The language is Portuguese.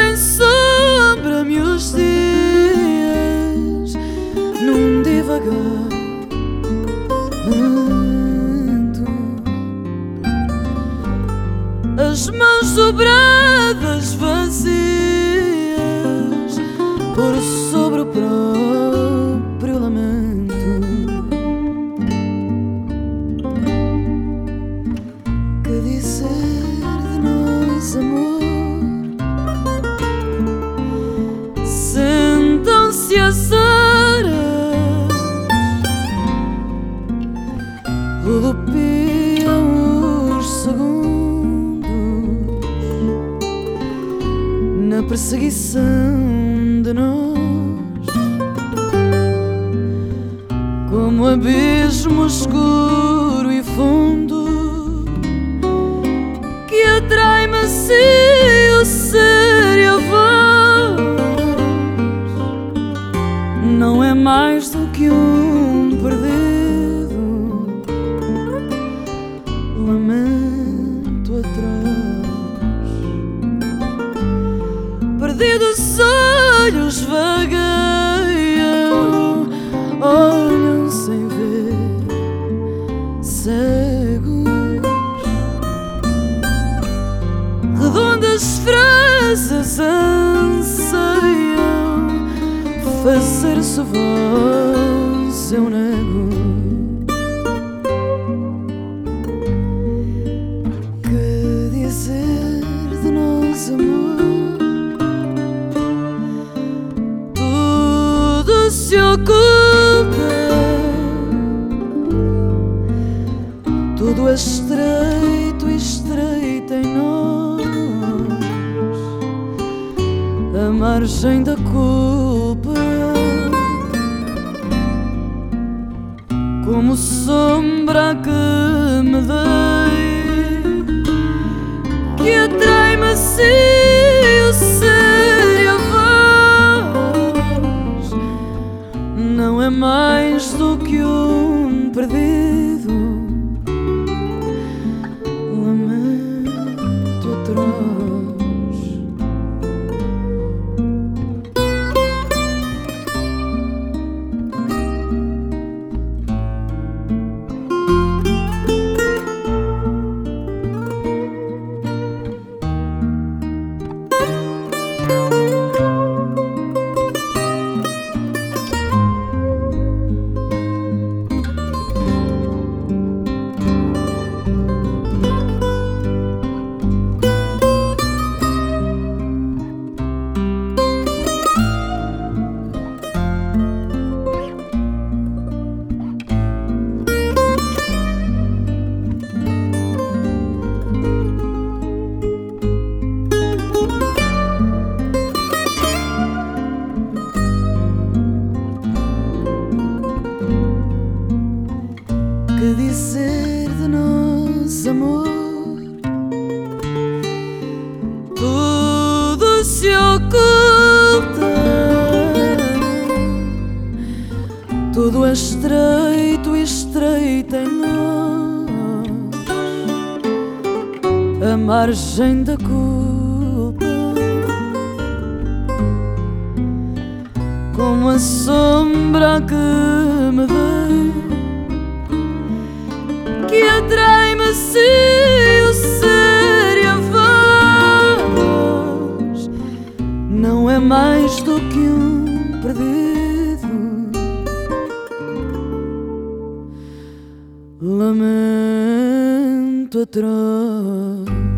sombra em sombra-me os dias num devagar. As mãos dobradas vazias por sobre o próprio lamento. Que dizer de nós, amor? Na perseguição de nós. Como abismo escuro e fundo que atrai-me assim o ser e a voz não é mais do que um fazer-se voz eu nego. Que dizer de nós amor? Tudo se oculta tudo é estreito estreito em nós. A margem da culpa como sombra que me dei que atrai-me assim o ser e a voz. Não é mais do que um perdido amor? Tudo se oculta, tudo é estreito e estreito em nós, a margem da culpa, como a sombra que me dei que atrai-me assim o ser e a voz não é mais do que um perdido. Lamento atroz